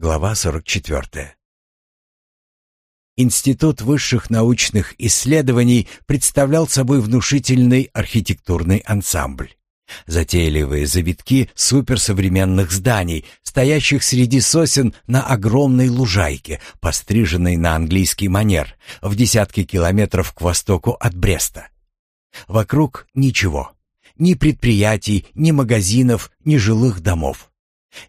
Глава 44. Институт высших научных исследований представлял собой внушительный архитектурный ансамбль. Затейливые завитки суперсовременных зданий, стоящих среди сосен на огромной лужайке, постриженной на английский манер, в десятки километров к востоку от Бреста. Вокруг ничего. Ни предприятий, ни магазинов, ни жилых домов.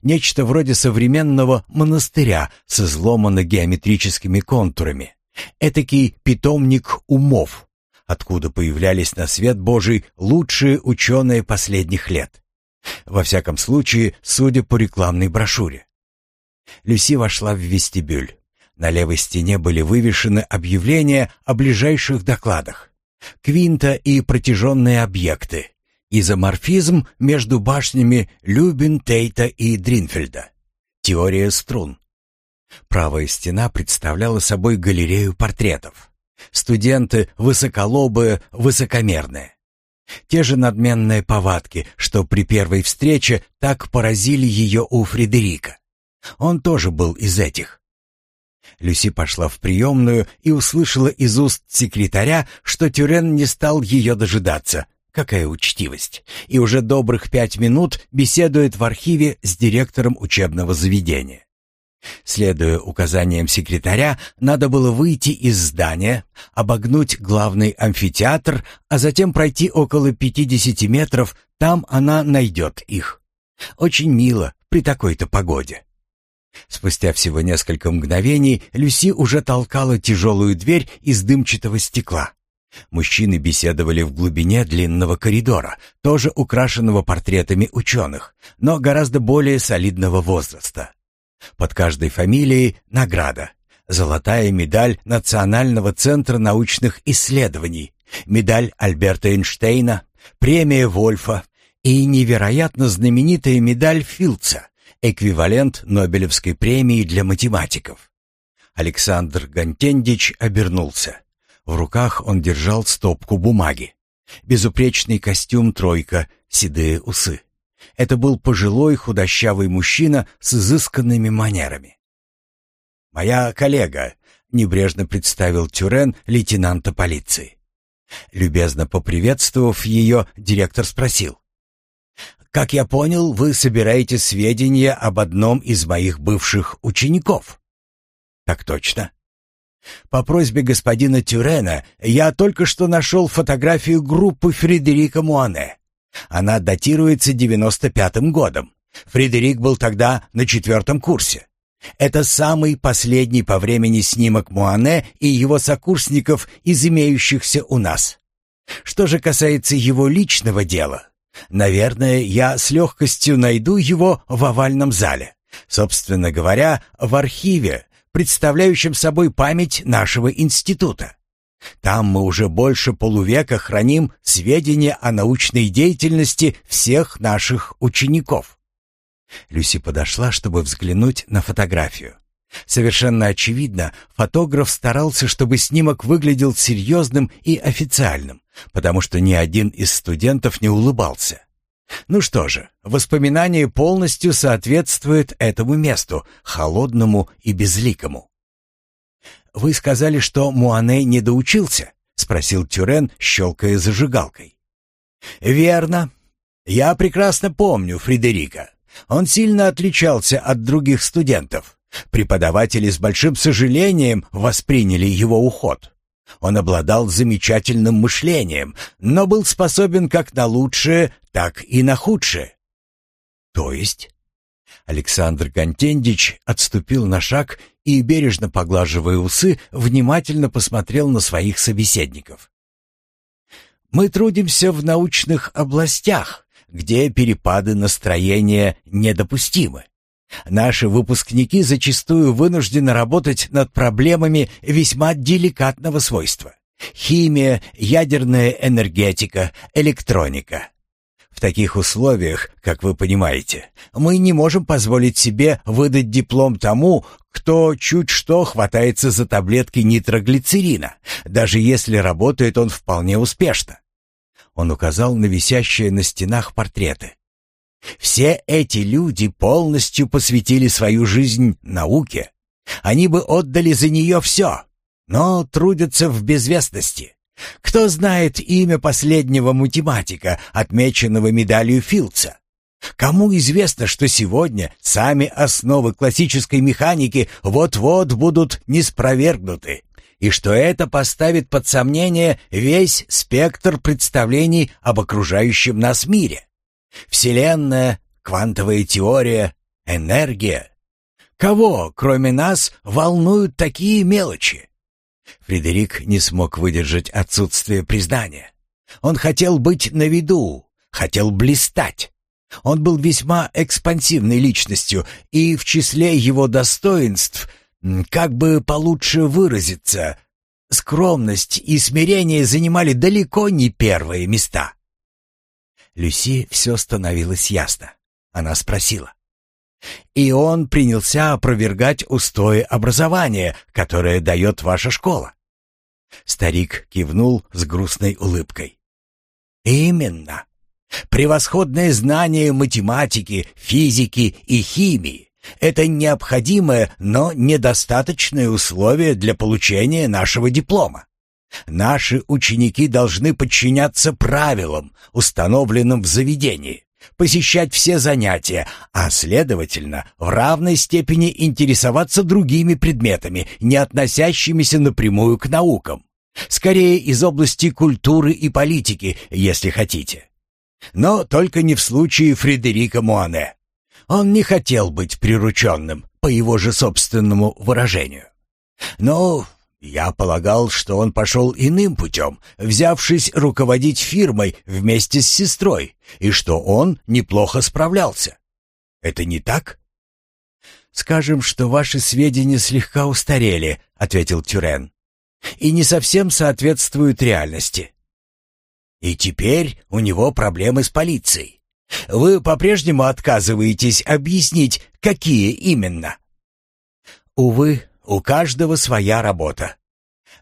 Нечто вроде современного монастыря с изломанно-геометрическими контурами. Этакий питомник умов, откуда появлялись на свет Божий лучшие ученые последних лет. Во всяком случае, судя по рекламной брошюре. Люси вошла в вестибюль. На левой стене были вывешены объявления о ближайших докладах. Квинта и протяженные объекты, Изоморфизм между башнями Любин, Тейта и Дринфельда. Теория струн. Правая стена представляла собой галерею портретов. Студенты высоколобые, высокомерные. Те же надменные повадки, что при первой встрече так поразили ее у Фредерика. Он тоже был из этих. Люси пошла в приемную и услышала из уст секретаря, что Тюрен не стал ее дожидаться, Какая учтивость! И уже добрых пять минут беседует в архиве с директором учебного заведения. Следуя указаниям секретаря, надо было выйти из здания, обогнуть главный амфитеатр, а затем пройти около 50 метров, там она найдет их. Очень мило при такой-то погоде. Спустя всего несколько мгновений Люси уже толкала тяжелую дверь из дымчатого стекла. Мужчины беседовали в глубине длинного коридора, тоже украшенного портретами ученых, но гораздо более солидного возраста. Под каждой фамилией награда. Золотая медаль Национального центра научных исследований, медаль Альберта Эйнштейна, премия Вольфа и невероятно знаменитая медаль Филдса, эквивалент Нобелевской премии для математиков. Александр Гантендич обернулся. В руках он держал стопку бумаги. Безупречный костюм «тройка», седые усы. Это был пожилой худощавый мужчина с изысканными манерами. «Моя коллега», — небрежно представил Тюрен лейтенанта полиции. Любезно поприветствовав ее, директор спросил. «Как я понял, вы собираете сведения об одном из моих бывших учеников?» «Так точно. По просьбе господина Тюрена я только что нашел фотографию группы Фредерика Муане. Она датируется 95-м годом. Фредерик был тогда на четвертом курсе. Это самый последний по времени снимок Муане и его сокурсников из имеющихся у нас. Что же касается его личного дела, наверное, я с легкостью найду его в овальном зале. Собственно говоря, в архиве, представляющим собой память нашего института. Там мы уже больше полувека храним сведения о научной деятельности всех наших учеников. Люси подошла, чтобы взглянуть на фотографию. Совершенно очевидно, фотограф старался, чтобы снимок выглядел серьезным и официальным, потому что ни один из студентов не улыбался. Ну что же, воспоминание полностью соответствует этому месту, холодному и безликому. «Вы сказали, что Муане не доучился?» — спросил Тюрен, щелкая зажигалкой. «Верно. Я прекрасно помню Фредерика. Он сильно отличался от других студентов. Преподаватели с большим сожалением восприняли его уход. Он обладал замечательным мышлением, но был способен как на лучшее, так и на худшее. То есть? Александр Гантендич отступил на шаг и, бережно поглаживая усы, внимательно посмотрел на своих собеседников. «Мы трудимся в научных областях, где перепады настроения недопустимы. Наши выпускники зачастую вынуждены работать над проблемами весьма деликатного свойства. Химия, ядерная энергетика, электроника. В таких условиях, как вы понимаете, мы не можем позволить себе выдать диплом тому, кто чуть что хватается за таблетки нитроглицерина, даже если работает он вполне успешно. Он указал на висящие на стенах портреты. Все эти люди полностью посвятили свою жизнь науке. Они бы отдали за нее все, но трудятся в безвестности. Кто знает имя последнего математика, отмеченного медалью Филдса? Кому известно, что сегодня сами основы классической механики вот-вот будут неспровергнуты, и что это поставит под сомнение весь спектр представлений об окружающем нас мире? Вселенная, квантовая теория, энергия. Кого, кроме нас, волнуют такие мелочи? Фредерик не смог выдержать отсутствие признания. Он хотел быть на виду, хотел блистать. Он был весьма экспансивной личностью, и в числе его достоинств, как бы получше выразиться, скромность и смирение занимали далеко не первые места. Люси все становилось ясно. Она спросила. «И он принялся опровергать устои образования, которое дает ваша школа?» Старик кивнул с грустной улыбкой. «Именно. Превосходное знание математики, физики и химии — это необходимое, но недостаточное условие для получения нашего диплома. Наши ученики должны подчиняться правилам, установленным в заведении, посещать все занятия, а, следовательно, в равной степени интересоваться другими предметами, не относящимися напрямую к наукам. Скорее из области культуры и политики, если хотите. Но только не в случае Фредерика Муане. Он не хотел быть прирученным, по его же собственному выражению. Но я полагал, что он пошел иным путем, взявшись руководить фирмой вместе с сестрой, и что он неплохо справлялся. Это не так? «Скажем, что ваши сведения слегка устарели», — ответил Тюрен, «и не совсем соответствуют реальности. И теперь у него проблемы с полицией. Вы по-прежнему отказываетесь объяснить, какие именно?» «Увы, у каждого своя работа.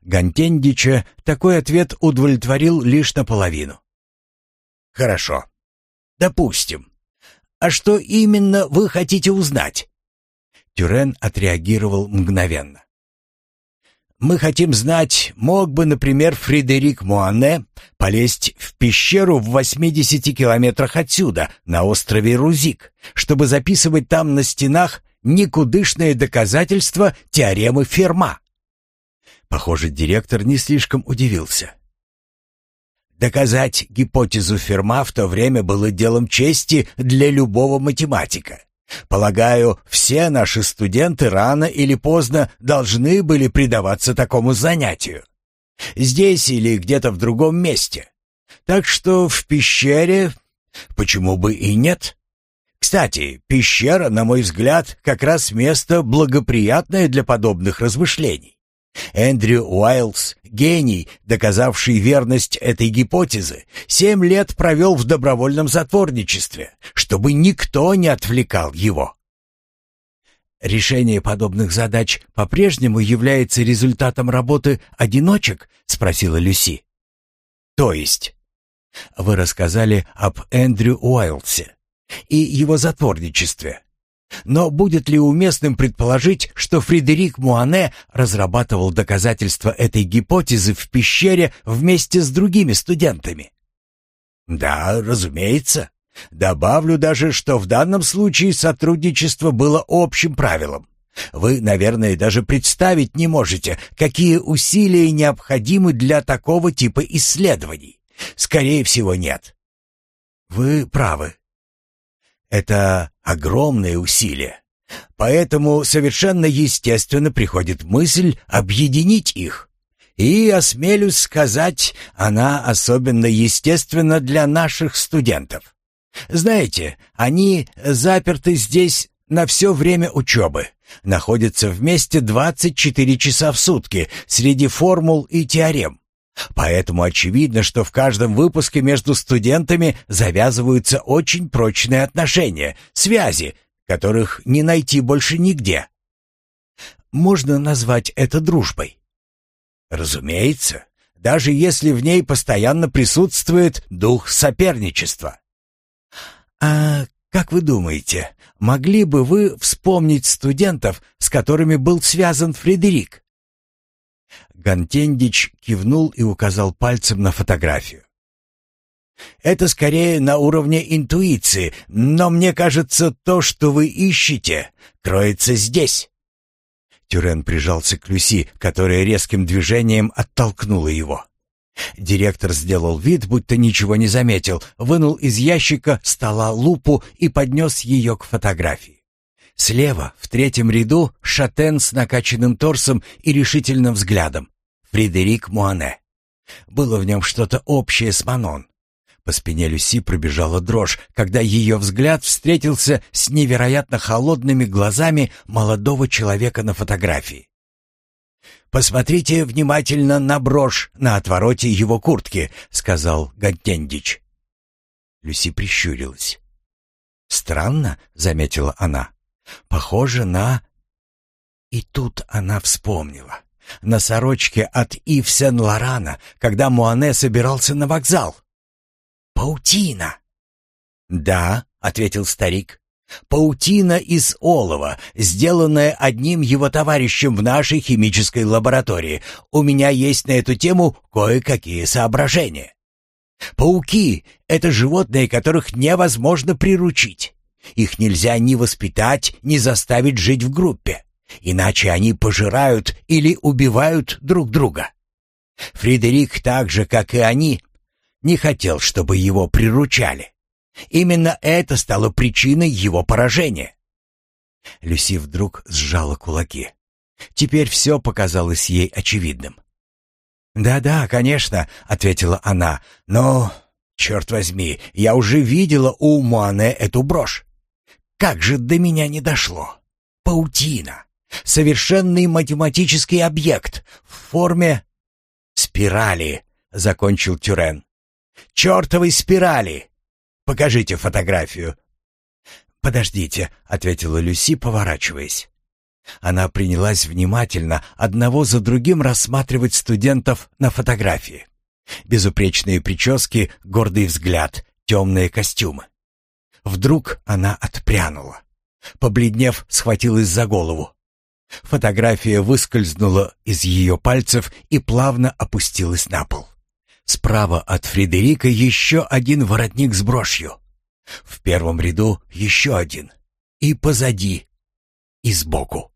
Гантендича такой ответ удовлетворил лишь наполовину. Хорошо. Допустим. А что именно вы хотите узнать? Тюрен отреагировал мгновенно. Мы хотим знать, мог бы, например, Фредерик Муанне полезть в пещеру в 80 километрах отсюда, на острове Рузик, чтобы записывать там на стенах никудышное доказательство теоремы Ферма. Похоже, директор не слишком удивился. Доказать гипотезу Ферма в то время было делом чести для любого математика. Полагаю, все наши студенты рано или поздно должны были предаваться такому занятию. Здесь или где-то в другом месте. Так что в пещере почему бы и нет? Кстати, пещера, на мой взгляд, как раз место благоприятное для подобных размышлений. Эндрю Уайлдс, гений, доказавший верность этой гипотезы, семь лет провел в добровольном затворничестве, чтобы никто не отвлекал его. «Решение подобных задач по-прежнему является результатом работы одиночек?» — спросила Люси. «То есть?» «Вы рассказали об Эндрю Уайлдсе и его затворничестве. Но будет ли уместным предположить, что Фредерик Муане разрабатывал доказательства этой гипотезы в пещере вместе с другими студентами? Да, разумеется. Добавлю даже, что в данном случае сотрудничество было общим правилом. Вы, наверное, даже представить не можете, какие усилия необходимы для такого типа исследований. Скорее всего, нет. Вы правы. Это огромные усилия. Поэтому совершенно естественно приходит мысль объединить их. И, осмелюсь сказать, она особенно естественна для наших студентов. Знаете, они заперты здесь на все время учебы, находятся вместе 24 часа в сутки среди формул и теорем. Поэтому очевидно, что в каждом выпуске между студентами завязываются очень прочные отношения, связи, которых не найти больше нигде. Можно назвать это дружбой? Разумеется, даже если в ней постоянно присутствует дух соперничества. А Как вы думаете, могли бы вы вспомнить студентов, с которыми был связан Фредерик?» Гантендич кивнул и указал пальцем на фотографию. «Это скорее на уровне интуиции, но мне кажется, то, что вы ищете, кроется здесь». Тюрен прижался к Люси, которая резким движением оттолкнула его. Директор сделал вид, будто ничего не заметил, вынул из ящика стола лупу и поднес ее к фотографии. Слева, в третьем ряду, шатен с накачанным торсом и решительным взглядом. Фредерик Муане. Было в нем что-то общее с Манон. По спине Люси пробежала дрожь, когда ее взгляд встретился с невероятно холодными глазами молодого человека на фотографии. «Посмотрите внимательно на брошь на отвороте его куртки», — сказал Гантендич. Люси прищурилась. «Странно», — заметила она. «Похоже на...» И тут она вспомнила. На сорочке от Ив Сен-Лорана, когда Муане собирался на вокзал. «Паутина!» «Да», — ответил старик. «Паутина из олова, сделанная одним его товарищем в нашей химической лаборатории. У меня есть на эту тему кое-какие соображения. Пауки — это животные, которых невозможно приручить. Их нельзя ни воспитать, ни заставить жить в группе. Иначе они пожирают или убивают друг друга. Фредерик так же, как и они, не хотел, чтобы его приручали. Именно это стало причиной его поражения. Люси вдруг сжала кулаки. Теперь все показалось ей очевидным. «Да-да, конечно», — ответила она, — «но, черт возьми, я уже видела у Муане эту брошь. Как же до меня не дошло? Паутина. Совершенный математический объект в форме спирали», — закончил Тюрен. Чёртовой спирали! Покажите фотографию!» «Подождите», — ответила Люси, поворачиваясь. Она принялась внимательно одного за другим рассматривать студентов на фотографии. Безупречные прически, гордый взгляд, темные костюмы. Вдруг она отпрянула. Побледнев, схватилась за голову. Фотография выскользнула из ее пальцев и плавно опустилась на пол. Справа от Фредерика еще один воротник с брошью. В первом ряду еще один. И позади, и сбоку.